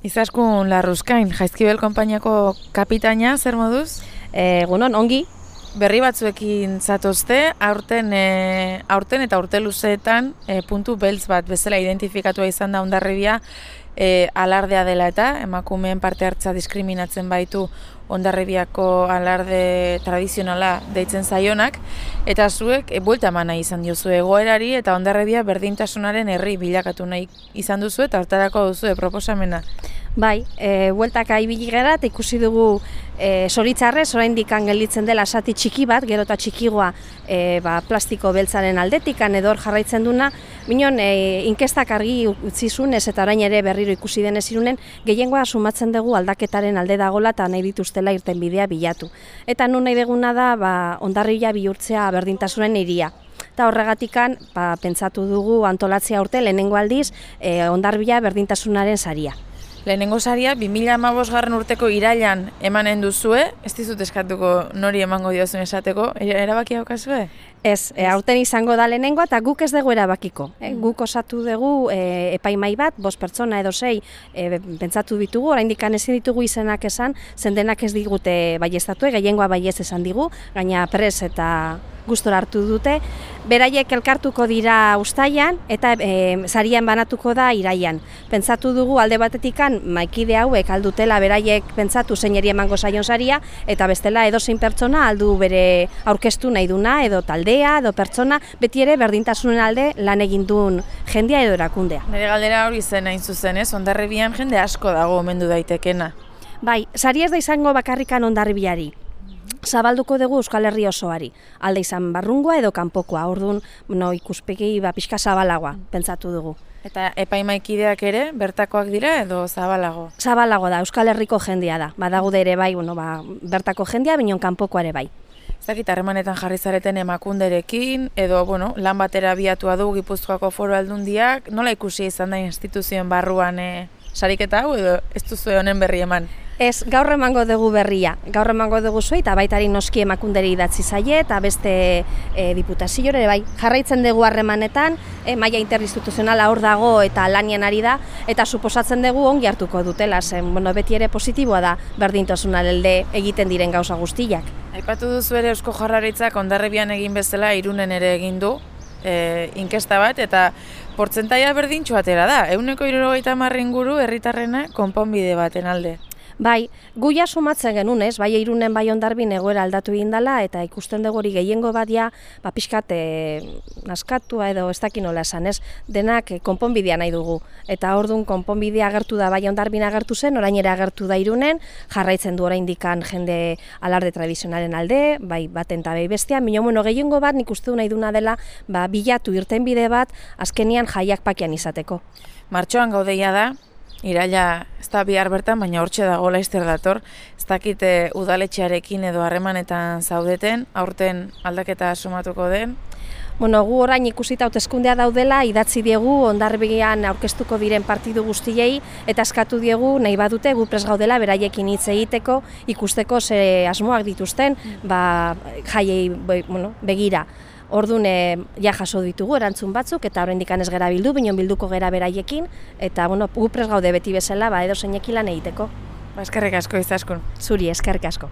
Izaskun Larruzkain, Jaizkibel konpainiako kapitaina, zer moduz? Egunon, ongi. Berri batzuekin zatozte, aurten, e, aurten eta urte luzeetan e, puntu beltz bat bezala identifikatua izan da ondarribia e, alardea dela eta emakumeen parte hartza diskriminatzen baitu ondarribiako alarde tradizionala deitzen zaionak eta zuek e, buelta eman nahi izan diozu egoerari eta ondarribia berdintasunaren herri bilakatu nahi izan duzu eta hartarako duzu proposamena. Bai, e, bueltaka ibili gara eta ikusi dugu e, soritzarrez, oraindik gelditzen dela sati txiki bat, gero eta txikigoa e, ba, plastiko beltzaren aldetikan edo jarraitzen duna, minon e, inkestak argi utzi ez eta orain ere berriro ikusi denez irunen, gehiengoa sumatzen dugu aldaketaren alde dagola eta nahi dituztela irten bidea bilatu. Eta nun nahi deguna da, ba, ondarrila bihurtzea berdintasunen iria eta horregatikan ba, pentsatu dugu antolatzea urte lehenengo aldiz e, ondarbila berdintasunaren saria. Lehenengo saria, 2008 garren urteko irailan emanen duzue, ez dizut eskatuko nori emango diozun esateko, erabaki haukazue? Ez, e, aurten izango da lehenengo eta guk ez dugu erabakiko. E, guk osatu dugu e, epaimai bat, bost pertsona edo sei, e, pentsatu ditugu, oraindik ezin ditugu izenak esan, zendenak ez digute baiestatu, gehiengoa baiez esan digu, gaina pres eta gustora hartu dute. Beraiek elkartuko dira ustaian eta e, sarian banatuko da iraian. Pentsatu dugu alde batetikan maikide hauek aldutela beraiek pentsatu zeineri emango saion saria eta bestela edozein pertsona aldu bere aurkeztu nahi duna edo taldea edo pertsona beti ere berdintasunen alde lan egin duen jendea edo erakundea. Nire galdera hori zen hain zuzen ez, ondarribian jende asko dago omendu daitekena. Bai, sari ez da izango bakarrikan ondarribiari zabalduko dugu Euskal Herri osoari. Alde izan barrungoa edo kanpokoa, orduan no, ikuspegi ba, pixka zabalagoa, pentsatu dugu. Eta epaimaikideak ere, bertakoak dira edo zabalago? Zabalago da, Euskal Herriko jendia da. Badagude ere bai, bueno, ba, bertako jendia, binon kanpoko ere bai. Zakit, harremanetan jarri zareten emakunderekin, edo, bueno, lan batera biatua du Gipuzkoako foro aldundiak, nola ikusi izan da instituzioen barruan e, sariketa hau, edo ez duzu honen berri eman? Ez, gaur emango dugu berria. Gaur emango dugu zuei, eta baitari noski emakunderi idatzi zaie, eta beste e, diputazio ere, bai, jarraitzen dugu harremanetan, e, maia interinstituzionala hor dago eta lanien ari da, eta suposatzen dugu ongi hartuko dutela, zen, bueno, beti ere positiboa da berdintasuna lelde egiten diren gauza guztiak. Aipatu duzu ere Eusko Jarraritzak ondarrebian egin bezala irunen ere egin du, e, inkesta bat, eta portzentaia berdintxo atera da, euneko irurogeita marrin guru herritarrena konponbide baten alde. Bai, guia sumatzen genunez, bai irunen bai ondarbin egoera aldatu egin dela, eta ikusten dugu hori gehiengo badia, ba, pixkat, e, naskatua edo ez dakin nola esan, ez? Denak e, konponbidea nahi dugu. Eta orduan konponbidea agertu da bai ondarbin agertu zen, orain ere agertu da irunen, jarraitzen du orain dikan jende alarde tradizionalen alde, bai baten eta bai bestia, minio bueno, gehiengo bat nik uste du nahi duna dela, ba, bilatu irten bide bat, azkenian jaiak pakian izateko. Martxoan gaudeia da, iraila ez da bihar bertan, baina hortxe dago laizter dator, ez dakite udaletxearekin edo harremanetan zaudeten, aurten aldaketa sumatuko den. Bueno, gu orain ikusita hauteskundea daudela, idatzi diegu ondarbian aurkeztuko diren partidu guztiei eta eskatu diegu nahi badute gu pres gaudela beraiekin hitz egiteko, ikusteko ze asmoak dituzten, ba jaiei bueno, begira. Orduan e, ja jaso ditugu erantzun batzuk eta oraindik ez gera bildu, binon bilduko gera beraiekin eta bueno, gu pres gaude beti bezala, ba edo zeinekin lan egiteko. Ba eskerrik asko izaskun. Zuri eskerrik asko.